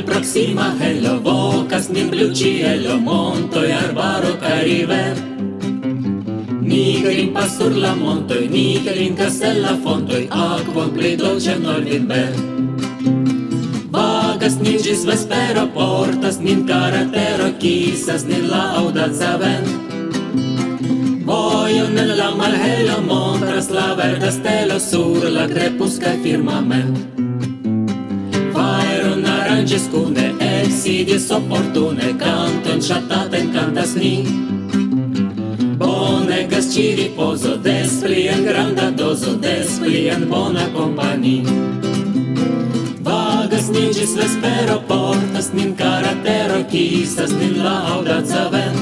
al Proxima, hello Bocas, Nimbliucci, hello Monto, Arbaro, Cariver. Nigrin pa sur la montoj, nigrin ka se la fontoj, akvon pli dolĉen ol vinber. Vagas nin ĝis vespero, portas nin karatero, kisas nin la aŭdaca vento. Vojon en la malhelo montras la verda stelo sur la krepuska firmamento. Ridis kune, elsidis opportune, canton chataten cantas ni. Bonegas ci riposo, des plien granda dozo, des plien bona compagni. Vagas nigis vespero, portas nin caratero, quisas nin lauda zavent.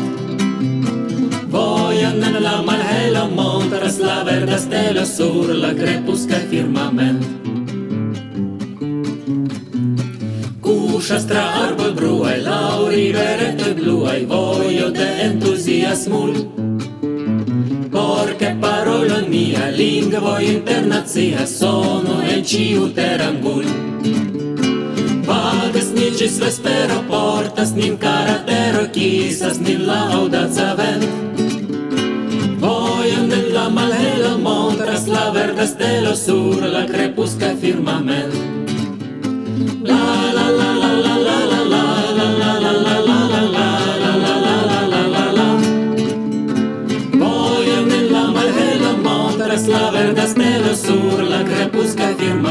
Voyan en la malhelo montras la verda stelo sur la crepusca firmament. Ushastra arboj bruaj, laŭ riveretoj bluaj, vojo de entuziasmul. Por ke parolo nia lingvo internacia sono en ĉiu terangul. Pagas niĝis vespero, portas nin karatero, kisas nin la aŭdaca vent. Vojon en la malhelo montras la verda stelo sur la krepuska firmament.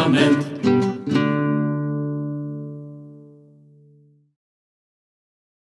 Amen.